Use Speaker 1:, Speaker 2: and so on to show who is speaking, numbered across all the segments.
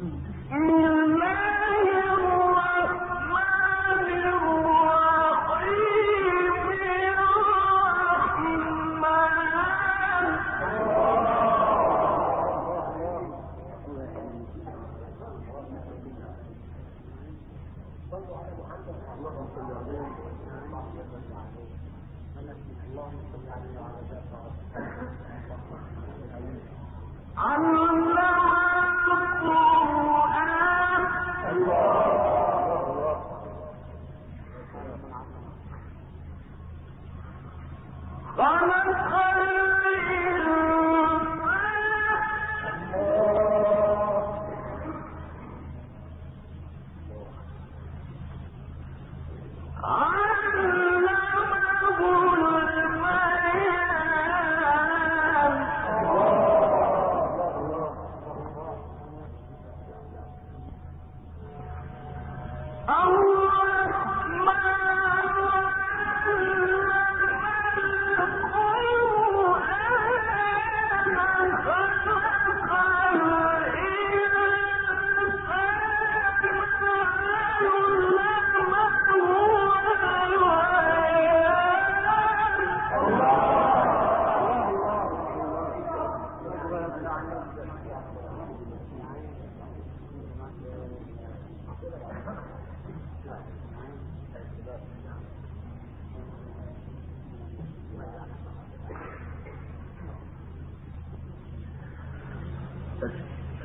Speaker 1: mm-hmm.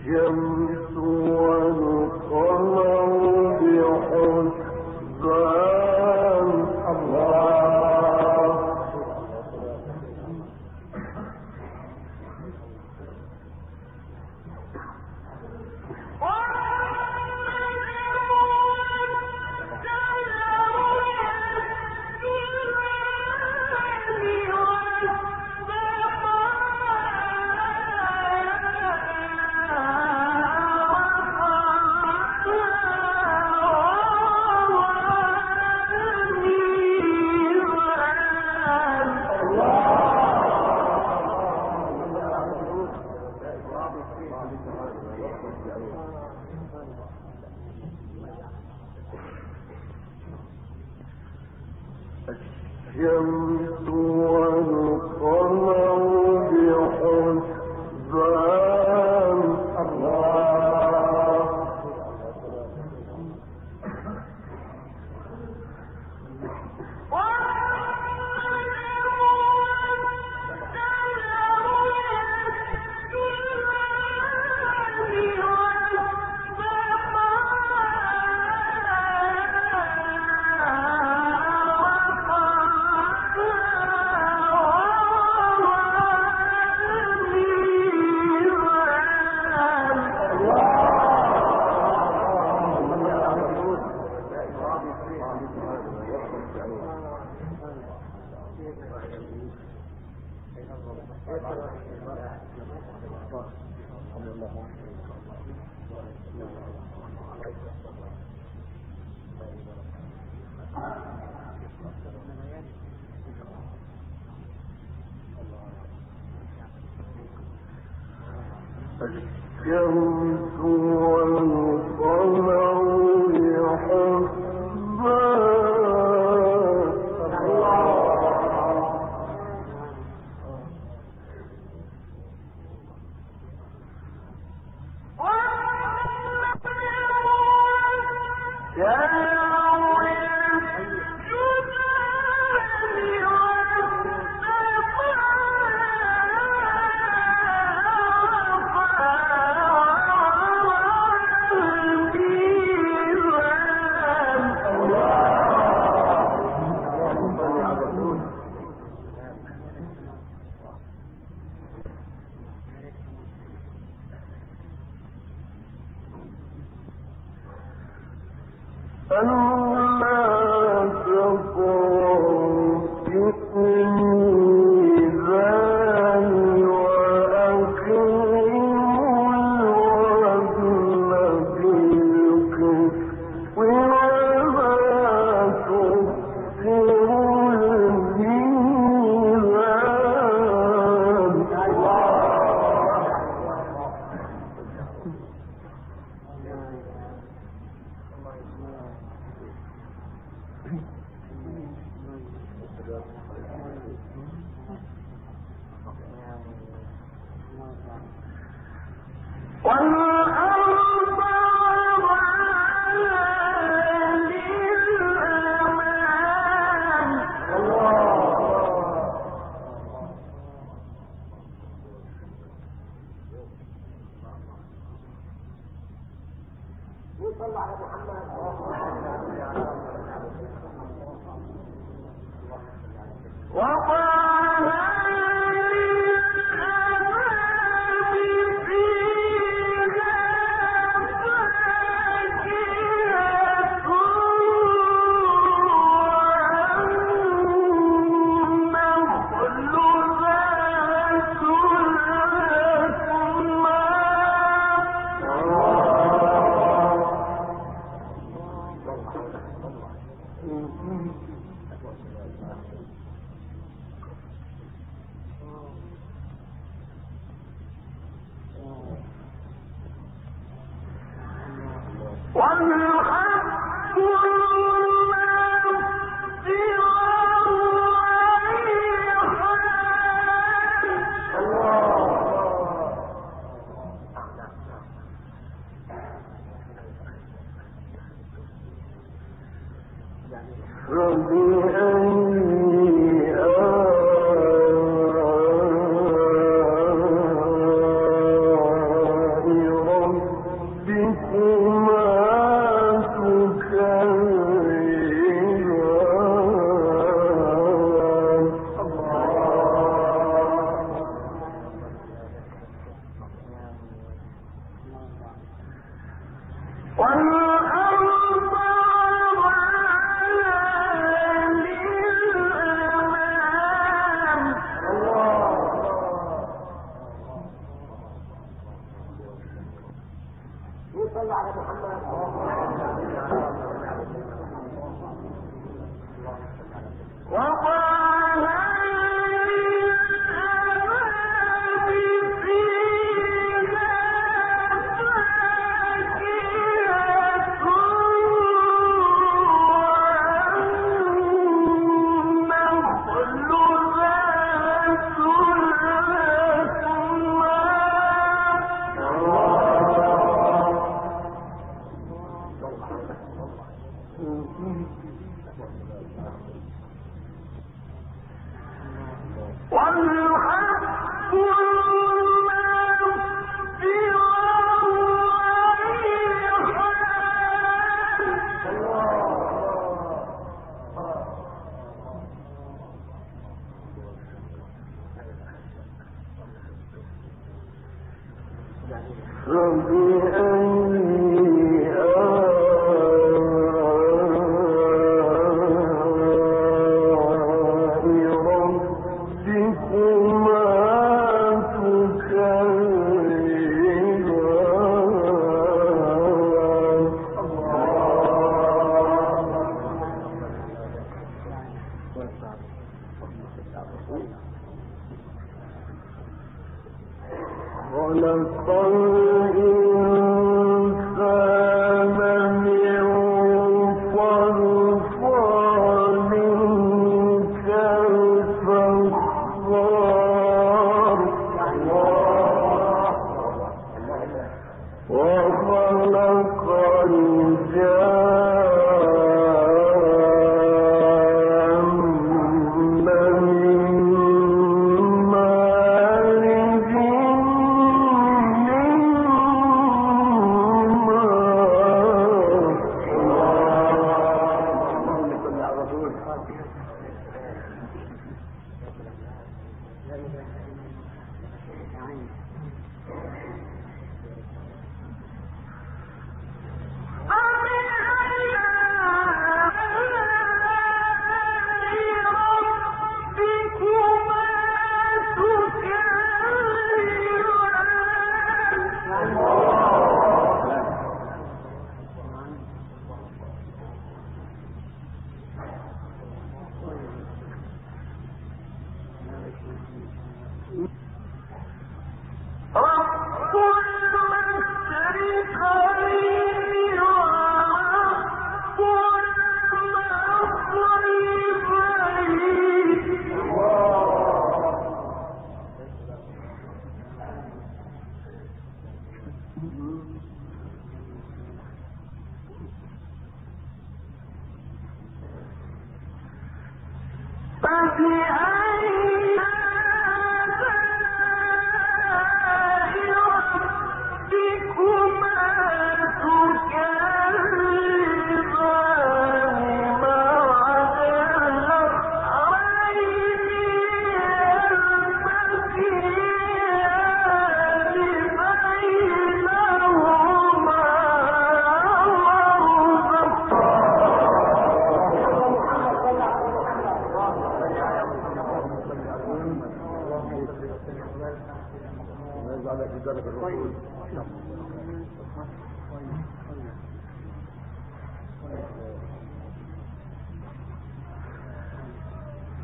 Speaker 2: يمسو والقمر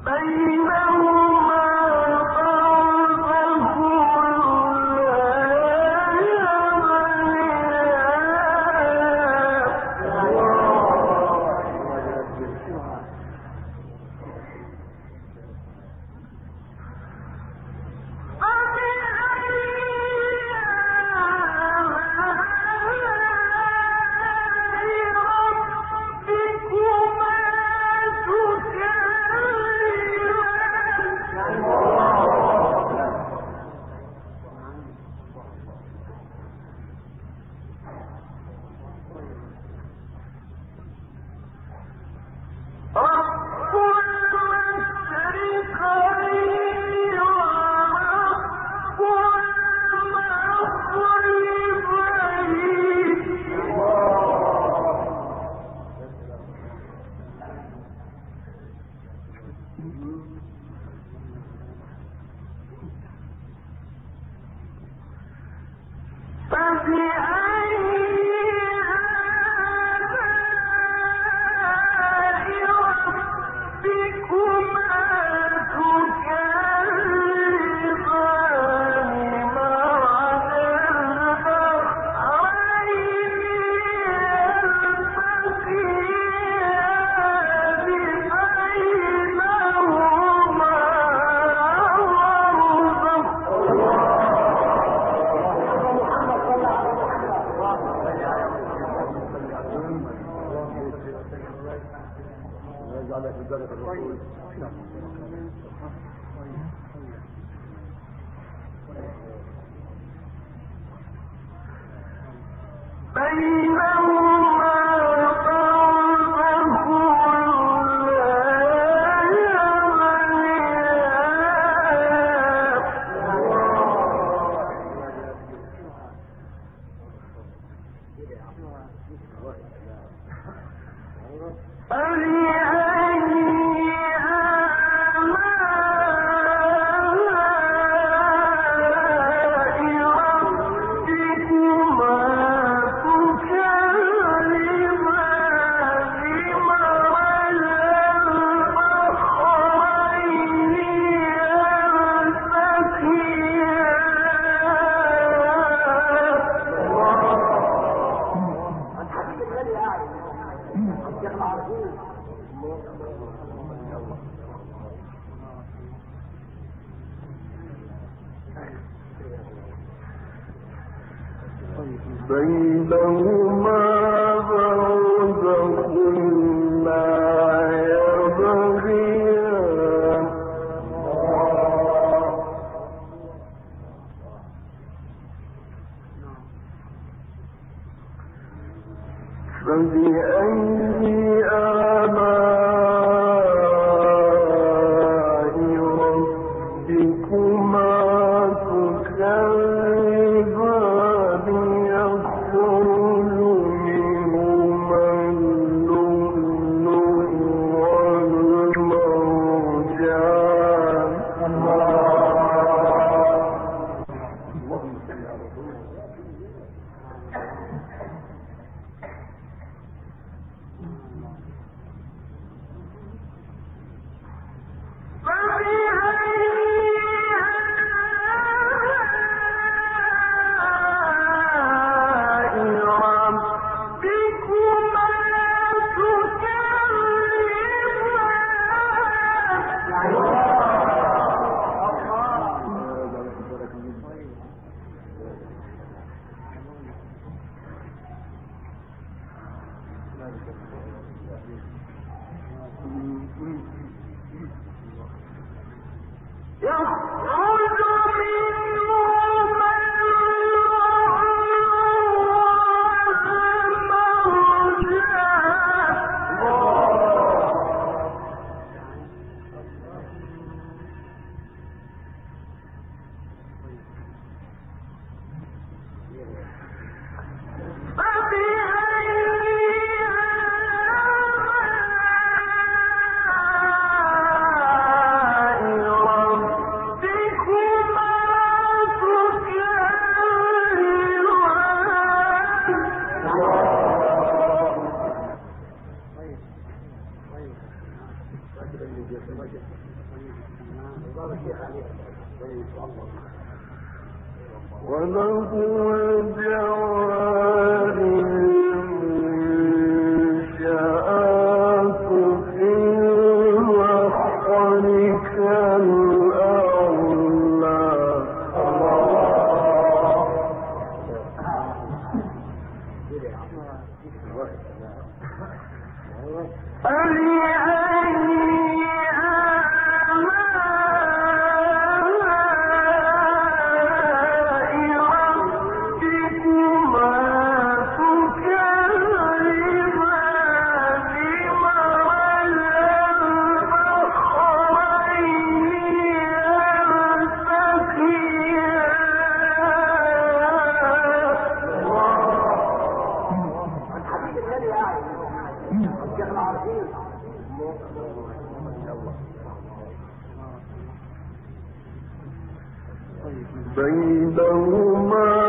Speaker 2: كان بينهما برزخ لا بينهما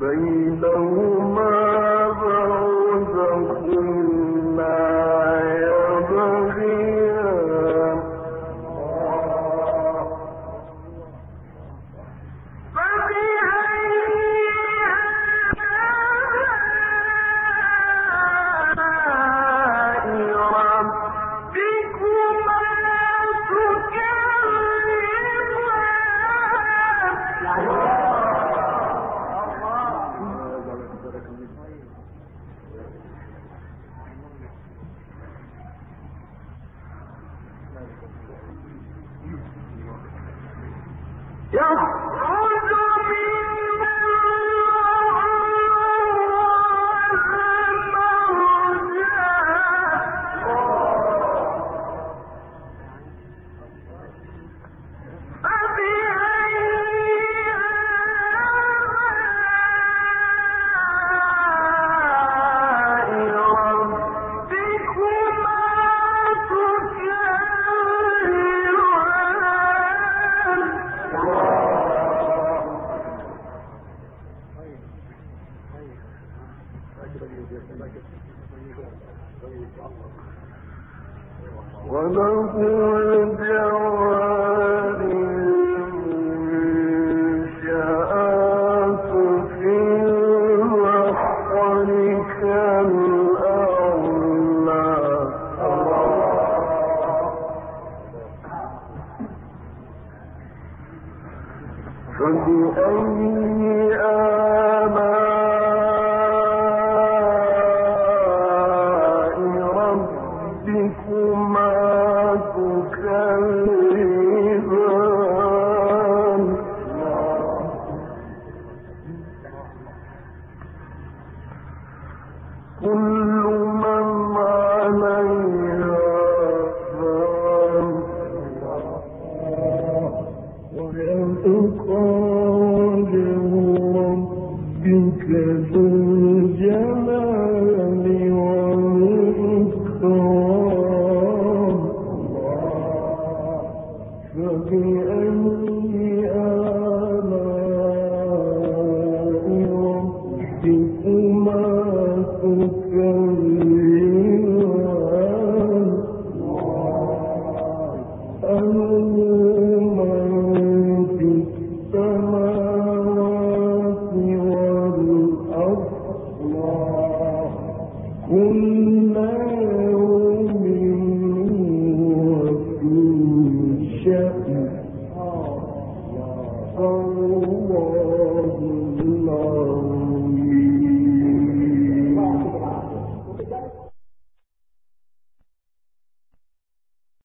Speaker 2: فبأي